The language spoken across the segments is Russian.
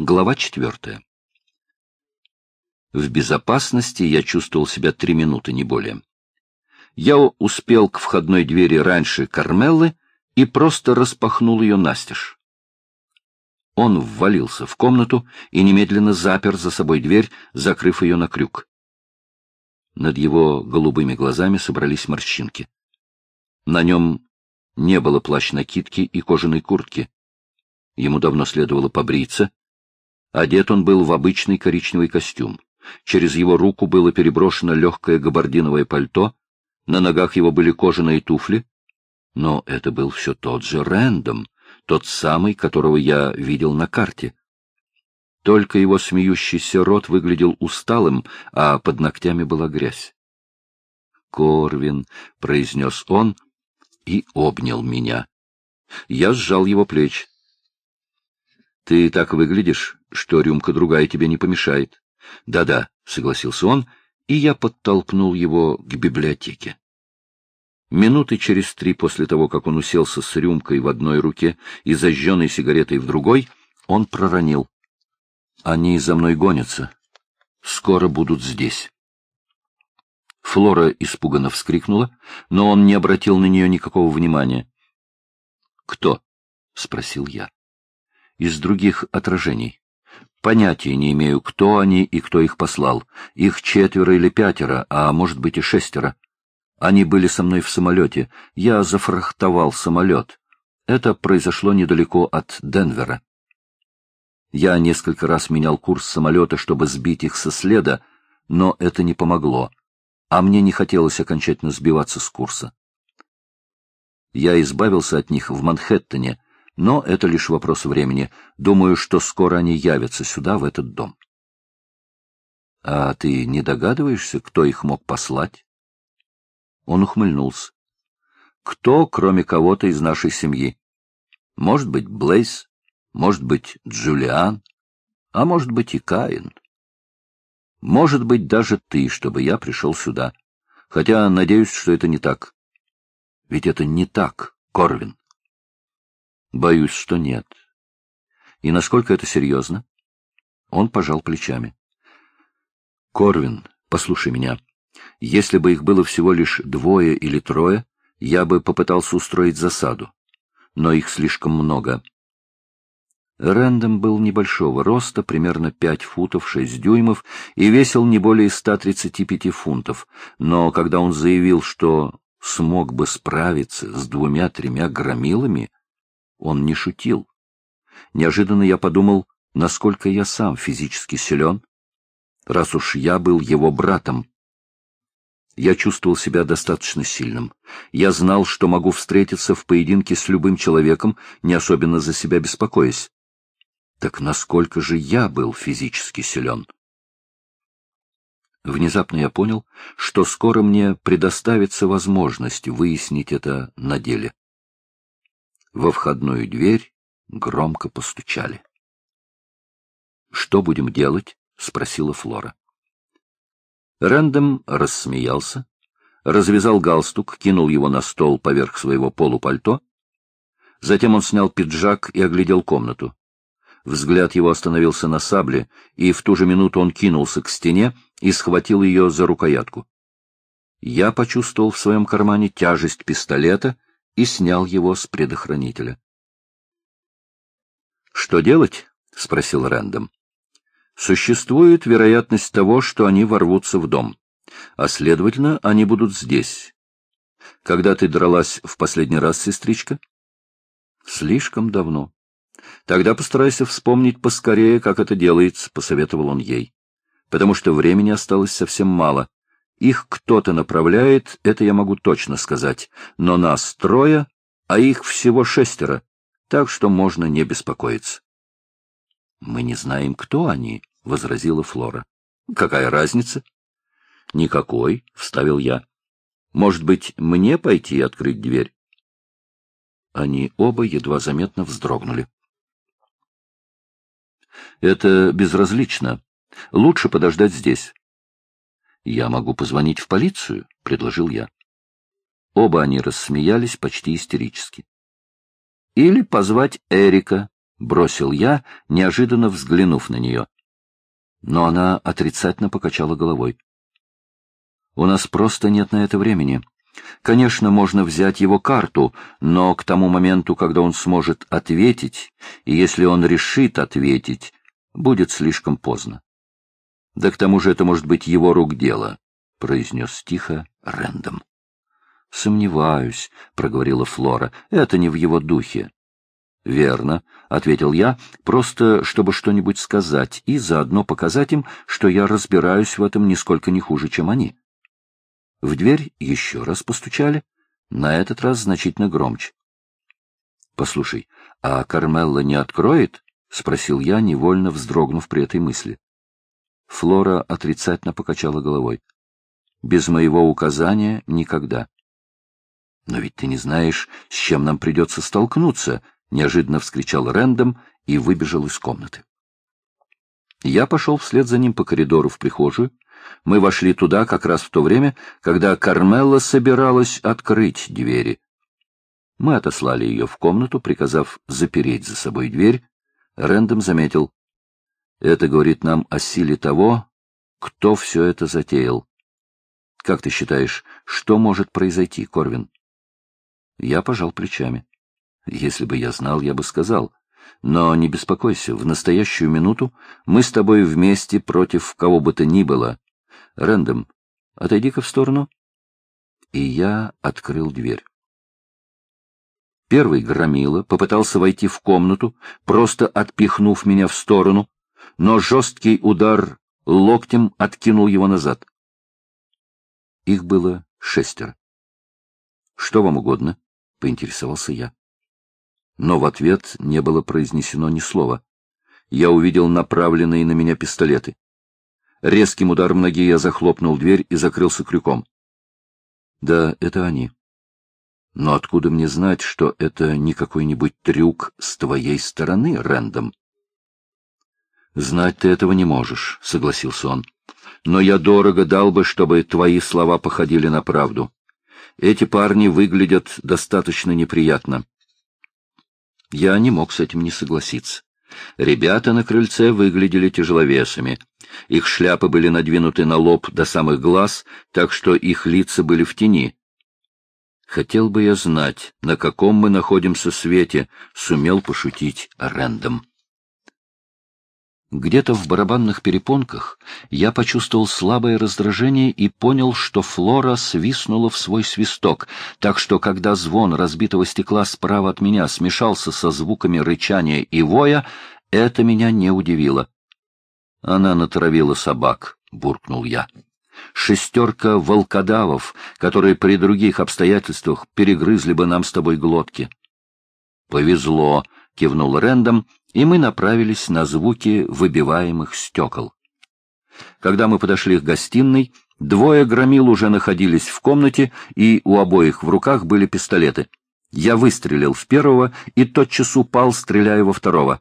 Глава четвертая. В безопасности я чувствовал себя три минуты, не более. Я успел к входной двери раньше Кармеллы и просто распахнул ее настежь. Он ввалился в комнату и немедленно запер за собой дверь, закрыв ее на крюк. Над его голубыми глазами собрались морщинки. На нем не было плащ-накидки и кожаной куртки. Ему давно следовало побриться, Одет он был в обычный коричневый костюм. Через его руку было переброшено легкое габардиновое пальто, на ногах его были кожаные туфли. Но это был все тот же Рэндом, тот самый, которого я видел на карте. Только его смеющийся рот выглядел усталым, а под ногтями была грязь. «Корвин», — произнес он и обнял меня. Я сжал его плечи. Ты так выглядишь, что рюмка другая тебе не помешает. Да-да, согласился он, и я подтолкнул его к библиотеке. Минуты через три после того, как он уселся с рюмкой в одной руке и зажженной сигаретой в другой, он проронил. Они за мной гонятся. Скоро будут здесь. Флора испуганно вскрикнула, но он не обратил на нее никакого внимания. — Кто? — спросил я из других отражений. Понятия не имею, кто они и кто их послал. Их четверо или пятеро, а может быть и шестеро. Они были со мной в самолете. Я зафрахтовал самолет. Это произошло недалеко от Денвера. Я несколько раз менял курс самолета, чтобы сбить их со следа, но это не помогло, а мне не хотелось окончательно сбиваться с курса. Я избавился от них в Манхэттене, но это лишь вопрос времени. Думаю, что скоро они явятся сюда, в этот дом. — А ты не догадываешься, кто их мог послать? Он ухмыльнулся. — Кто, кроме кого-то из нашей семьи? Может быть, Блейз, может быть, Джулиан, а может быть и Каин. Может быть, даже ты, чтобы я пришел сюда. Хотя надеюсь, что это не так. Ведь это не так, Корвин. Боюсь, что нет. И насколько это серьезно? Он пожал плечами. Корвин, послушай меня. Если бы их было всего лишь двое или трое, я бы попытался устроить засаду. Но их слишком много. Рэндом был небольшого роста, примерно 5 футов 6 дюймов, и весил не более 135 фунтов, но когда он заявил, что смог бы справиться с двумя-тремя громилами, он не шутил. Неожиданно я подумал, насколько я сам физически силен, раз уж я был его братом. Я чувствовал себя достаточно сильным. Я знал, что могу встретиться в поединке с любым человеком, не особенно за себя беспокоясь. Так насколько же я был физически силен? Внезапно я понял, что скоро мне предоставится возможность выяснить это на деле. Во входную дверь громко постучали. — Что будем делать? — спросила Флора. Рэндом рассмеялся, развязал галстук, кинул его на стол поверх своего полупальто. Затем он снял пиджак и оглядел комнату. Взгляд его остановился на сабле, и в ту же минуту он кинулся к стене и схватил ее за рукоятку. Я почувствовал в своем кармане тяжесть пистолета — и снял его с предохранителя. «Что делать?» — спросил Рэндом. «Существует вероятность того, что они ворвутся в дом, а, следовательно, они будут здесь. Когда ты дралась в последний раз, сестричка?» «Слишком давно». «Тогда постарайся вспомнить поскорее, как это делается», — посоветовал он ей. «Потому что времени осталось совсем мало. Их кто-то направляет, это я могу точно сказать, но нас трое, а их всего шестеро, так что можно не беспокоиться. — Мы не знаем, кто они, — возразила Флора. — Какая разница? — Никакой, — вставил я. — Может быть, мне пойти открыть дверь? Они оба едва заметно вздрогнули. — Это безразлично. Лучше подождать здесь. «Я могу позвонить в полицию», — предложил я. Оба они рассмеялись почти истерически. «Или позвать Эрика», — бросил я, неожиданно взглянув на нее. Но она отрицательно покачала головой. «У нас просто нет на это времени. Конечно, можно взять его карту, но к тому моменту, когда он сможет ответить, и если он решит ответить, будет слишком поздно. Да к тому же это может быть его рук дело, — произнес тихо Рэндом. — Сомневаюсь, — проговорила Флора, — это не в его духе. — Верно, — ответил я, просто чтобы что-нибудь сказать и заодно показать им, что я разбираюсь в этом нисколько не хуже, чем они. В дверь еще раз постучали, на этот раз значительно громче. — Послушай, а Кармелла не откроет? — спросил я, невольно вздрогнув при этой мысли. Флора отрицательно покачала головой. — Без моего указания никогда. — Но ведь ты не знаешь, с чем нам придется столкнуться, — неожиданно вскричал Рэндом и выбежал из комнаты. Я пошел вслед за ним по коридору в прихожую, мы вошли туда как раз в то время, когда Кармелла собиралась открыть двери. Мы отослали ее в комнату, приказав запереть за собой дверь. Рэндом заметил. Это говорит нам о силе того, кто все это затеял. Как ты считаешь, что может произойти, Корвин? Я пожал плечами. Если бы я знал, я бы сказал. Но не беспокойся, в настоящую минуту мы с тобой вместе против кого бы то ни было. Рэндом, отойди-ка в сторону. И я открыл дверь. Первый громила попытался войти в комнату, просто отпихнув меня в сторону, но жесткий удар локтем откинул его назад. Их было шестеро. — Что вам угодно? — поинтересовался я. Но в ответ не было произнесено ни слова. Я увидел направленные на меня пистолеты. Резким ударом ноги я захлопнул дверь и закрылся крюком. Да, это они. Но откуда мне знать, что это не какой-нибудь трюк с твоей стороны, Рэндом? Знать ты этого не можешь, — согласился он. Но я дорого дал бы, чтобы твои слова походили на правду. Эти парни выглядят достаточно неприятно. Я не мог с этим не согласиться. Ребята на крыльце выглядели тяжеловесами. Их шляпы были надвинуты на лоб до самых глаз, так что их лица были в тени. Хотел бы я знать, на каком мы находимся свете, сумел пошутить Рэндом. Где-то в барабанных перепонках я почувствовал слабое раздражение и понял, что Флора свистнула в свой свисток, так что, когда звон разбитого стекла справа от меня смешался со звуками рычания и воя, это меня не удивило. Она натравила собак, — буркнул я. Шестерка волкодавов, которые при других обстоятельствах перегрызли бы нам с тобой глотки. — Повезло, — кивнул Рэндом, и мы направились на звуки выбиваемых стекол. Когда мы подошли к гостиной, двое громил уже находились в комнате, и у обоих в руках были пистолеты. Я выстрелил в первого и тотчас упал, стреляя во второго.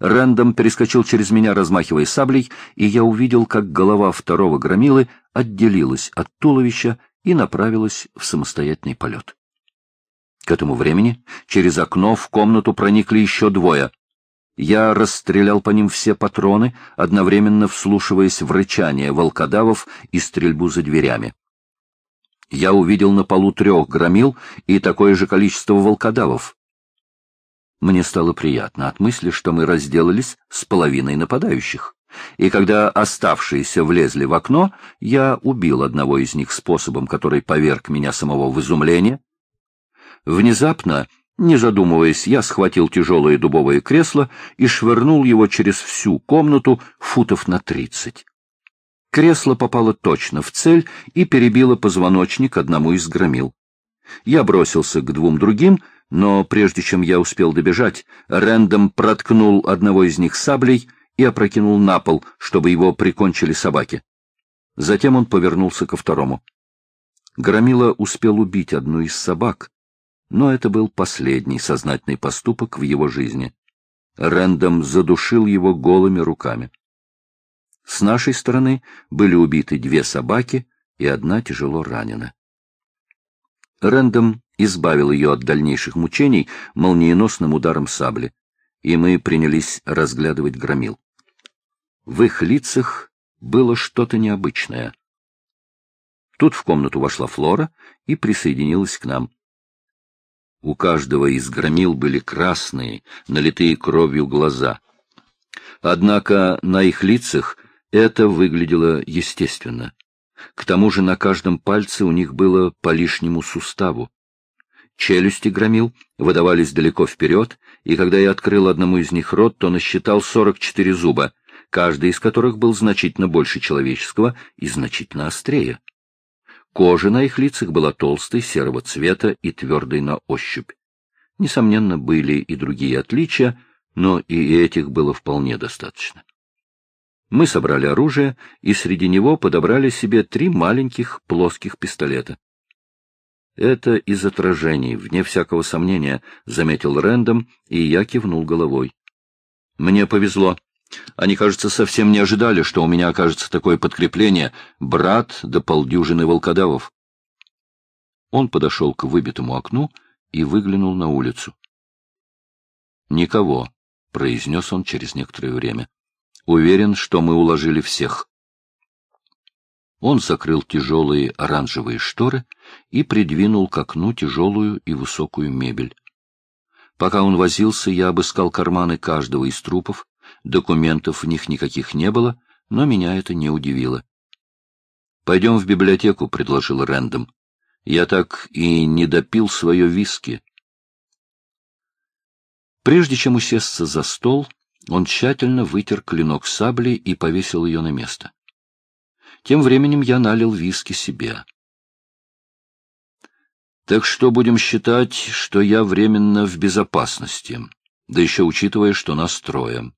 Рэндом перескочил через меня, размахивая саблей, и я увидел, как голова второго громилы отделилась от туловища и направилась в самостоятельный полет. К этому времени через окно в комнату проникли еще двое. Я расстрелял по ним все патроны, одновременно вслушиваясь в рычание волкодавов и стрельбу за дверями. Я увидел на полу трех громил и такое же количество волкодавов. Мне стало приятно от мысли, что мы разделались с половиной нападающих. И когда оставшиеся влезли в окно, я убил одного из них способом, который поверг меня самого в изумление. Внезапно, не задумываясь, я схватил тяжелое дубовое кресло и швырнул его через всю комнату футов на тридцать. Кресло попало точно в цель и перебило позвоночник одному из громил. Я бросился к двум другим — но прежде чем я успел добежать, Рэндом проткнул одного из них саблей и опрокинул на пол, чтобы его прикончили собаки. Затем он повернулся ко второму. Громила успел убить одну из собак, но это был последний сознательный поступок в его жизни. Рэндом задушил его голыми руками. С нашей стороны были убиты две собаки, и одна тяжело ранена. Рэндом избавил ее от дальнейших мучений молниеносным ударом сабли. и мы принялись разглядывать громил. В их лицах было что-то необычное. Тут в комнату вошла Флора и присоединилась к нам. У каждого из громил были красные, налитые кровью глаза. Однако на их лицах это выглядело естественно. К тому же на каждом пальце у них было по лишнему суставу. Челюсти громил выдавались далеко вперед, и когда я открыл одному из них рот, то насчитал 44 зуба, каждый из которых был значительно больше человеческого и значительно острее. Кожа на их лицах была толстой, серого цвета и твердой на ощупь. Несомненно, были и другие отличия, но и этих было вполне достаточно. Мы собрали оружие и среди него подобрали себе три маленьких плоских пистолета. Это из отражений, вне всякого сомнения, — заметил Рэндом, и я кивнул головой. Мне повезло. Они, кажется, совсем не ожидали, что у меня окажется такое подкрепление — брат да полдюжины волкодавов. Он подошел к выбитому окну и выглянул на улицу. «Никого», — произнес он через некоторое время. «Уверен, что мы уложили всех». Он закрыл тяжелые оранжевые шторы и придвинул к окну тяжелую и высокую мебель. Пока он возился, я обыскал карманы каждого из трупов, документов в них никаких не было, но меня это не удивило. «Пойдем в библиотеку», — предложил Рэндом. «Я так и не допил свое виски». Прежде чем усесться за стол, он тщательно вытер клинок сабли и повесил ее на место. Тем временем я налил виски себе. Так что будем считать, что я временно в безопасности, да еще учитывая, что нас трое.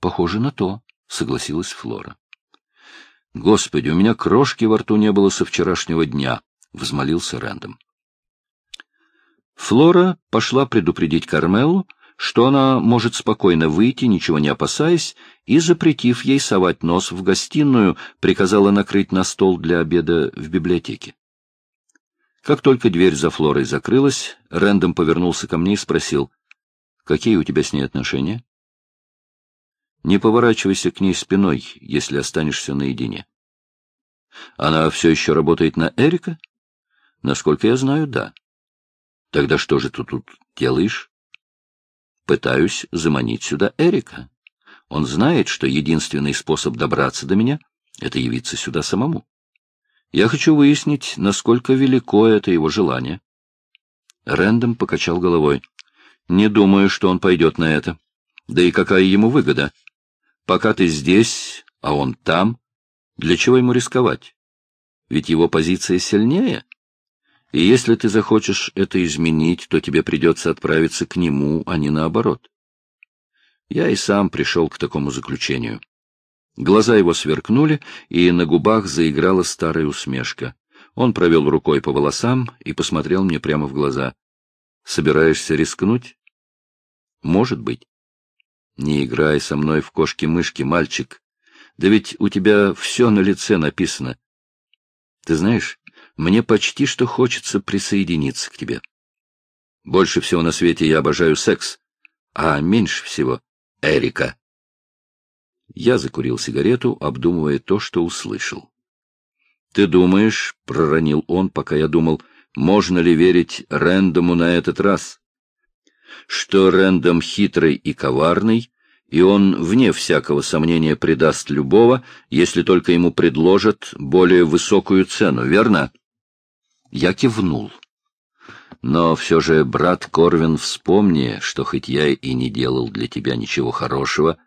Похоже на то, согласилась Флора. Господи, у меня крошки во рту не было со вчерашнего дня, взмолился Рэндом. Флора пошла предупредить Кармелу, что она может спокойно выйти, ничего не опасаясь, и, запретив ей совать нос в гостиную, приказала накрыть на стол для обеда в библиотеке. Как только дверь за Флорой закрылась, Рэндом повернулся ко мне и спросил, «Какие у тебя с ней отношения?» «Не поворачивайся к ней спиной, если останешься наедине». «Она все еще работает на Эрика?» «Насколько я знаю, да». «Тогда что же ты тут делаешь?» Пытаюсь заманить сюда Эрика. Он знает, что единственный способ добраться до меня — это явиться сюда самому. Я хочу выяснить, насколько велико это его желание. Рэндом покачал головой. Не думаю, что он пойдет на это. Да и какая ему выгода? Пока ты здесь, а он там, для чего ему рисковать? Ведь его позиция сильнее. И если ты захочешь это изменить, то тебе придется отправиться к нему, а не наоборот. Я и сам пришел к такому заключению. Глаза его сверкнули, и на губах заиграла старая усмешка. Он провел рукой по волосам и посмотрел мне прямо в глаза. «Собираешься рискнуть?» «Может быть». «Не играй со мной в кошки-мышки, мальчик. Да ведь у тебя все на лице написано. Ты знаешь, мне почти что хочется присоединиться к тебе. Больше всего на свете я обожаю секс, а меньше всего — Эрика. Я закурил сигарету, обдумывая то, что услышал. — Ты думаешь, — проронил он, пока я думал, — можно ли верить Рэндому на этот раз? Что Рэндом хитрый и коварный, и он, вне всякого сомнения, предаст любого, если только ему предложат более высокую цену, верно? Я кивнул. Но все же, брат Корвин, вспомни, что хоть я и не делал для тебя ничего хорошего,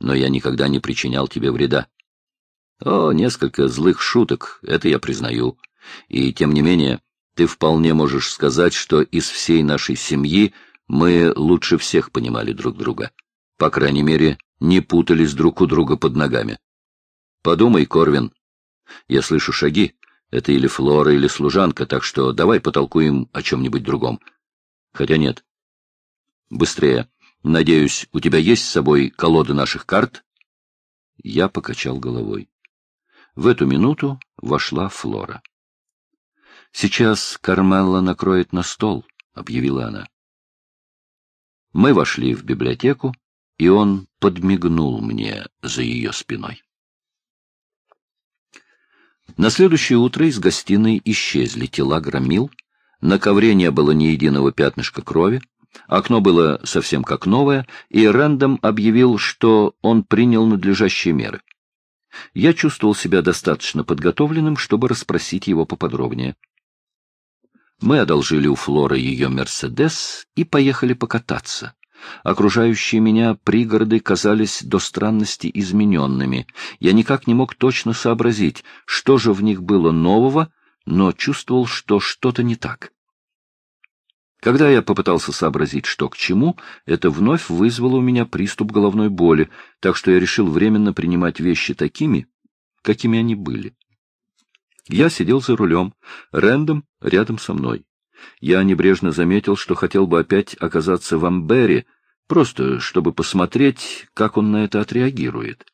но я никогда не причинял тебе вреда. О, несколько злых шуток, это я признаю. И тем не менее, ты вполне можешь сказать, что из всей нашей семьи мы лучше всех понимали друг друга. По крайней мере, не путались друг у друга под ногами. Подумай, Корвин. Я слышу шаги. Это или Флора, или служанка, так что давай потолкуем о чем-нибудь другом. Хотя нет. Быстрее. Надеюсь, у тебя есть с собой колода наших карт? Я покачал головой. В эту минуту вошла Флора. «Сейчас Кармелла накроет на стол», — объявила она. Мы вошли в библиотеку, и он подмигнул мне за ее спиной. На следующее утро из гостиной исчезли тела громил, на ковре не было ни единого пятнышка крови, окно было совсем как новое, и Рэндом объявил, что он принял надлежащие меры. Я чувствовал себя достаточно подготовленным, чтобы расспросить его поподробнее. Мы одолжили у Флоры ее «Мерседес» и поехали покататься. Окружающие меня пригороды казались до странности измененными. Я никак не мог точно сообразить, что же в них было нового, но чувствовал, что что-то не так. Когда я попытался сообразить, что к чему, это вновь вызвало у меня приступ головной боли, так что я решил временно принимать вещи такими, какими они были. Я сидел за рулем, Рэндом рядом со мной. Я небрежно заметил, что хотел бы опять оказаться в Амбере, просто чтобы посмотреть, как он на это отреагирует.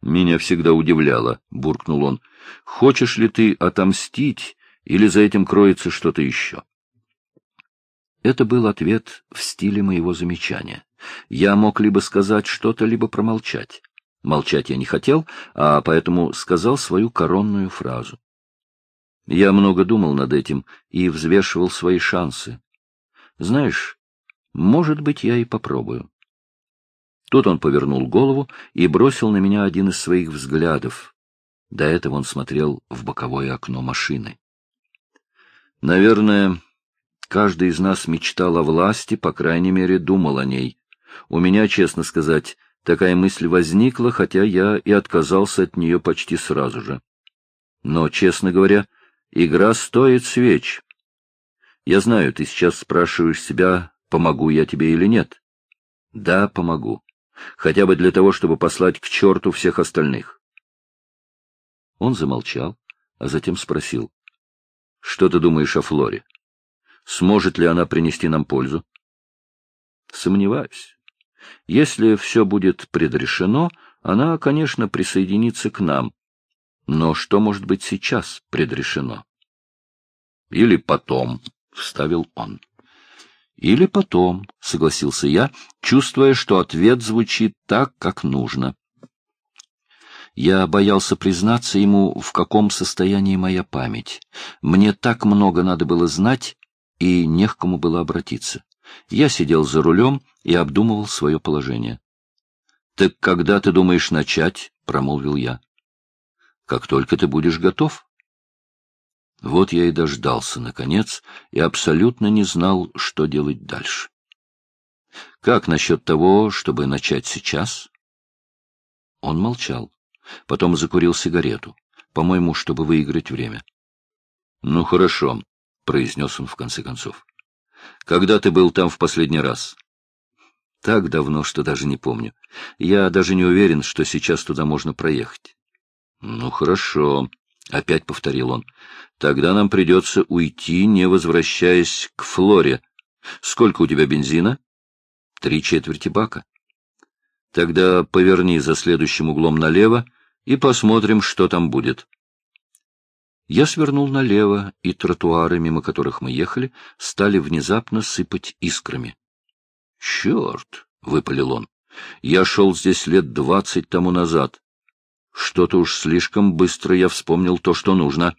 «Меня всегда удивляло», — буркнул он. «Хочешь ли ты отомстить, или за этим кроется что-то еще?» Это был ответ в стиле моего замечания. Я мог либо сказать что-то, либо промолчать. Молчать я не хотел, а поэтому сказал свою коронную фразу. Я много думал над этим и взвешивал свои шансы. Знаешь, может быть, я и попробую. Тут он повернул голову и бросил на меня один из своих взглядов. До этого он смотрел в боковое окно машины. Наверное, каждый из нас мечтал о власти, по крайней мере, думал о ней. У меня, честно сказать, такая мысль возникла, хотя я и отказался от нее почти сразу же. Но, честно говоря, игра стоит свеч. Я знаю, ты сейчас спрашиваешь себя, помогу я тебе или нет. Да, помогу. Хотя бы для того, чтобы послать к черту всех остальных. Он замолчал, а затем спросил. — Что ты думаешь о Флоре? Сможет ли она принести нам пользу? — Сомневаюсь. Если все будет предрешено, она, конечно, присоединится к нам. Но что может быть сейчас предрешено? — Или потом, — вставил он. Или потом, — согласился я, чувствуя, что ответ звучит так, как нужно. Я боялся признаться ему, в каком состоянии моя память. Мне так много надо было знать, и не к кому было обратиться. Я сидел за рулем и обдумывал свое положение. — Так когда ты думаешь начать? — промолвил я. — Как только ты будешь готов. Вот я и дождался, наконец, и абсолютно не знал, что делать дальше. Как насчет того, чтобы начать сейчас? Он молчал. Потом закурил сигарету, по-моему, чтобы выиграть время. — Ну, хорошо, — произнес он в конце концов. — Когда ты был там в последний раз? — Так давно, что даже не помню. Я даже не уверен, что сейчас туда можно проехать. — Ну, хорошо, — опять повторил он. — Тогда нам придется уйти, не возвращаясь к Флоре. Сколько у тебя бензина? — Три четверти бака. — Тогда поверни за следующим углом налево и посмотрим, что там будет. Я свернул налево, и тротуары, мимо которых мы ехали, стали внезапно сыпать искрами. — Черт! — выпалил он. — Я шел здесь лет двадцать тому назад. Что-то уж слишком быстро я вспомнил то, что нужно.